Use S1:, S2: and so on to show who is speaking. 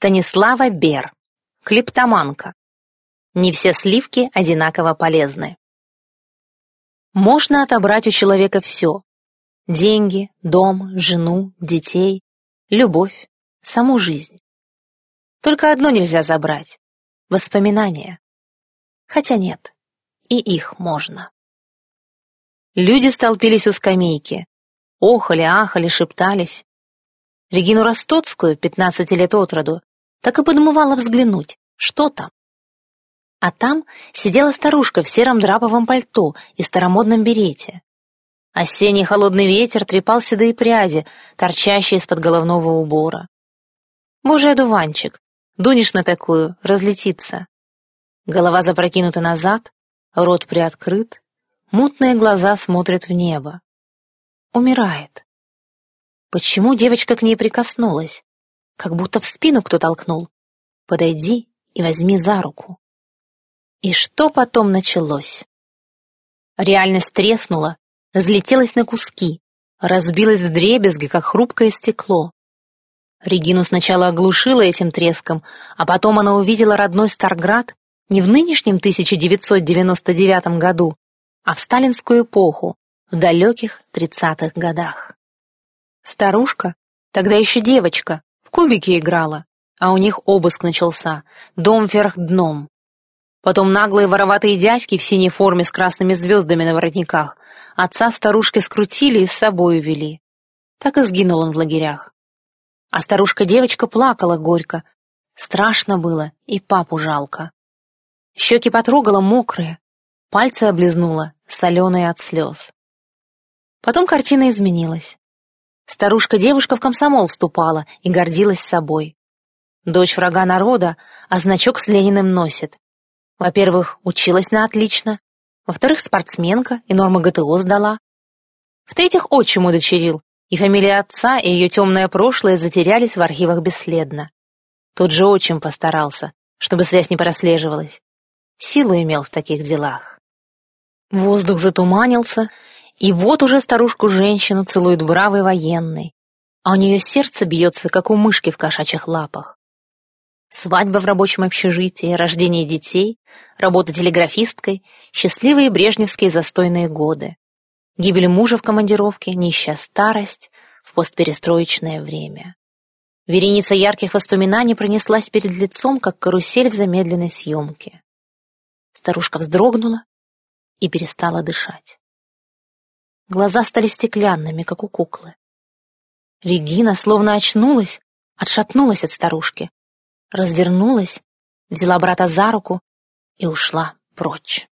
S1: Станислава Бер. Клептоманка. Не все сливки одинаково полезны. Можно отобрать у человека все. Деньги, дом, жену, детей, любовь, саму жизнь. Только одно нельзя забрать — воспоминания. Хотя нет, и их можно. Люди столпились у скамейки. Охали, ахали, шептались. Регину Ростоцкую, пятнадцати лет от роду, так и подмывала взглянуть, что там. А там сидела старушка в сером драповом пальто и старомодном берете. Осенний холодный ветер трепал седые пряди, торчащие из-под головного убора. Божий одуванчик, дунешь на такую, разлетится. Голова запрокинута назад, рот приоткрыт, мутные глаза смотрят в небо. Умирает. Почему девочка к ней прикоснулась? Как будто в спину кто толкнул. Подойди и возьми за руку. И что потом началось? Реальность треснула, разлетелась на куски, разбилась в дребезги, как хрупкое стекло. Регину сначала оглушила этим треском, а потом она увидела родной Старград не в нынешнем 1999 году, а в сталинскую эпоху, в далеких 30-х годах. Старушка, тогда еще девочка, в кубики играла, а у них обыск начался, дом вверх дном. Потом наглые вороватые дядьки в синей форме с красными звездами на воротниках отца старушки скрутили и с собой увели. Так и сгинул он в лагерях. А старушка-девочка плакала горько. Страшно было, и папу жалко. Щеки потрогала мокрые, пальцы облизнула, соленые от слез. Потом картина изменилась. Старушка-девушка в комсомол вступала и гордилась собой. Дочь врага народа, а значок с Лениным носит. Во-первых, училась на отлично. Во-вторых, спортсменка и нормы ГТО сдала. В-третьих, отчим удочерил, и фамилия отца, и ее темное прошлое затерялись в архивах бесследно. Тот же отчим постарался, чтобы связь не прослеживалась. Силу имел в таких делах. Воздух затуманился, и вот уже старушку-женщину целует бравый военный, а у нее сердце бьется, как у мышки в кошачьих лапах. Свадьба в рабочем общежитии, рождение детей, работа телеграфисткой, счастливые брежневские застойные годы, гибель мужа в командировке, нищая старость в постперестроечное время. Вереница ярких воспоминаний пронеслась перед лицом, как карусель в замедленной съемке. Старушка вздрогнула и перестала дышать. Глаза стали стеклянными, как у куклы. Регина словно очнулась, отшатнулась от старушки, развернулась, взяла брата за руку и ушла прочь.